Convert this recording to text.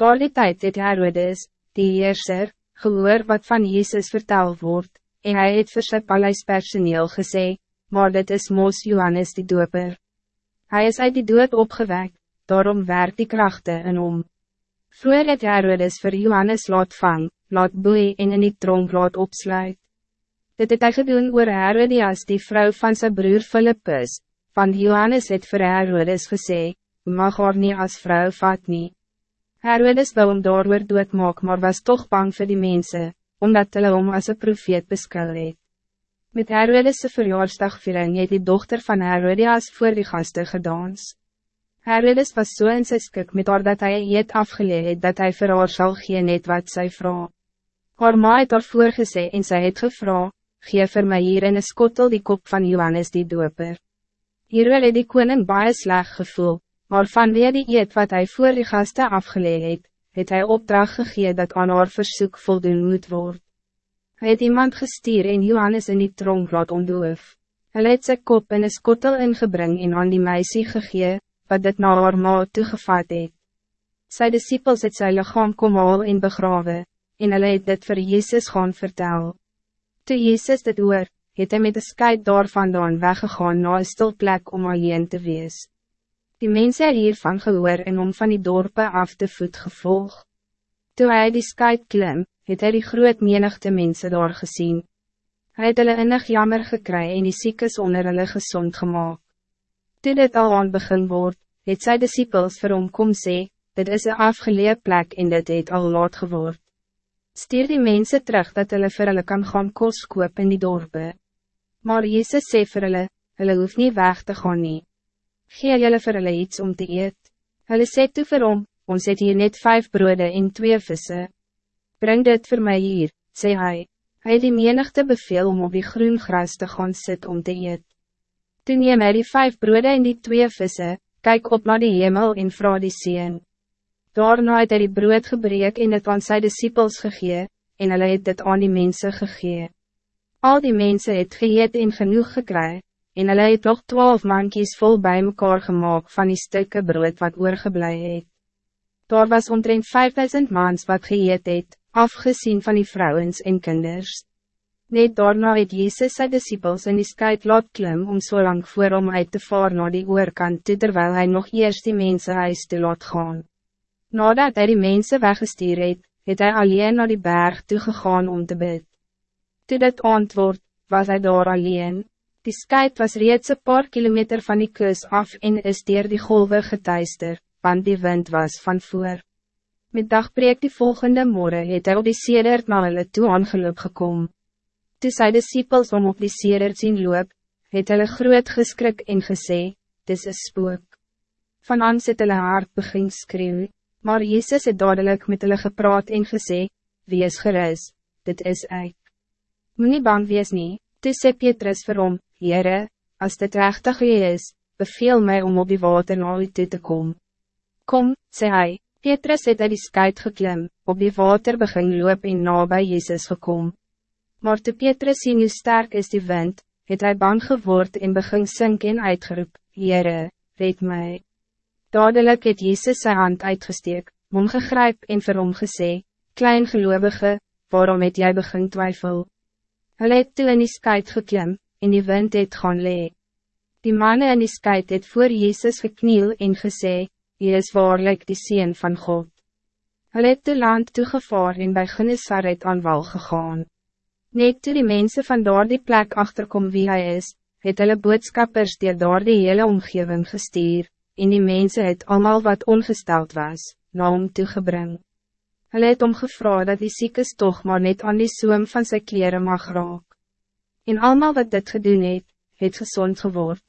Door die tijd het Herodes, die heerser, gehoor wat van Jezus verteld wordt, en hij het vir sy paleispersoneel gesê, maar dit is Mos Johannes die doper. Hij is uit die dood opgewekt, daarom werkt die krachten in om. Vroeger het Herodes vir Johannes laat vang, laat boei en in die tronk laat opsluit. Dit het hy gedoen oor Herodias die vrouw van zijn broer Philippus, want Johannes het vir Herodes gesê, mag haar nie as vrou vat nie. Herodes wil hom daar doodmaak maar was toch bang voor die mensen, omdat hulle hom as een profeet beskou het. Met Herodes' verjaarsdagviering het die dochter van Herodias voor die gasten gedans. Herodes was so in sy skik met haar dat hy eet afgeleid het dat hij vir haar sal gee net wat sy vra. Haar ma het haar voorgesê en sy het gevra, gee vir my hier in een skottel die kop van Johannes die doper. Hierwel het die koning baie sleg gevoel, maar vanweer die eet wat hij voor die gasten afgeleid het, het hy opdracht gegee dat aan haar versoek voldoen moet worden. Hij het iemand gestuur en Johannes in die tronk laat ondoof. Hy het sy kop in een skottel ingebring en aan die meisie gegee, wat dit na haar ma toegevat het. Sy disciples het sy lichaam kom haal en begrawe, en hulle het dit vir Jezus gaan vertel. Toe Jezus dit oor, het hy met een skyt daar vandaan weggegaan na een stil plek om alleen te wees. Die mense het hiervan gehoor en om van die dorpe af te voet gevolg. Toe hy die skyt klim, het hy die groot menigte mensen daar gezien. Hij het hulle innig jammer gekry en die siekes onder hulle gezond gemaakt. Toe dit al aan begin word, het sy disciples vir hom kom sê, dit is een afgeleid plek en dit het al laat geword. Stuur die mensen terug dat hulle vir hulle kan gaan kos koop in die dorpe. Maar Jezus sê vir hulle, hulle hoef nie weg te gaan nie. Gee julle vir hulle iets om te eet. Hulle sê toe vir hom, ons het hier net vijf broden en twee vissen breng dit voor mij hier, zei hij. Hij die menigte beveel om op die groen gras te gaan sit om te eet. Toen neem hy die vijf broeden en die twee vissen, kijk op naar die hemel en vrouw die sien. Daarna het hy die brood gebreek en het aan sy disciples gegee, en hulle het dit aan die mensen gegee. Al die mensen het geëet en genoeg gekry, en hulle het nog twaalf mankies vol bij mekaar gemaakt van die stukken brood wat oorgeblij het. Daar was omtrent 5000 mans wat geëet het, afgezien van die vrouwens en kinders. Net daarna het Jezus sy disciples in die skuit laat klim om so lang voor om uit te vaar naar die oorkant toe terwijl hij nog eerst die mensen huis te laat gaan. Nadat hij die mensen weggestuur het, het hy alleen naar die berg toe gegaan om te bid. Toe dit antwoord, was hij daar alleen. Die skuit was reeds een paar kilometer van die kus af en is dier die golven getuister, want die wind was van voor. Met dagbreek die volgende morgen het hy op die sedert na hulle toe aangeloop gekom. Toe sy disciples om op die sedert zien loop, het hulle groot geskrik en gesê, dis een spook. Van ans het hulle hart begin skreeuw, maar Jezus het dadelijk met hulle gepraat en gesê, wie is geris, dit is ek. Moe nie bang wees nie, toe sê Petrus vir hom, Heere, as dit rechtig is, beveel mij om op die water na u toe te komen. Kom, sê hij, Petrus het uit die skuit geklim, op die water begin loop en na by Jezus gekom. Maar toe Petrus sien hoe sterk is die wind, het hij bang geword en begin sink en uitgeroep, Heere, red mij. Dadelijk het Jezus zijn hand uitgesteek, hom gegryp en vir hom gesê, Klein geloovige, waarom het jij begin twijfel? Hij het toe in die skuit geklim, en die wind het gaan lee. Die mannen in die skuit het voor Jezus gekniel en gesê, Hij is waarlijk die Seen van God. Hij het de land toegevaar en bij Genesaret aan wal gegaan. Net toe die mensen van daar die plek achterkom wie hij is, het hulle boodskappers die daar die hele omgeving gestuur, en die mensen het allemaal wat ongesteld was, na hom toegebring. Hulle het omgevra dat die ziekes toch maar net aan die zoom van zijn kleren mag raak. En allemaal wat dit gedoen het, het gezond geword.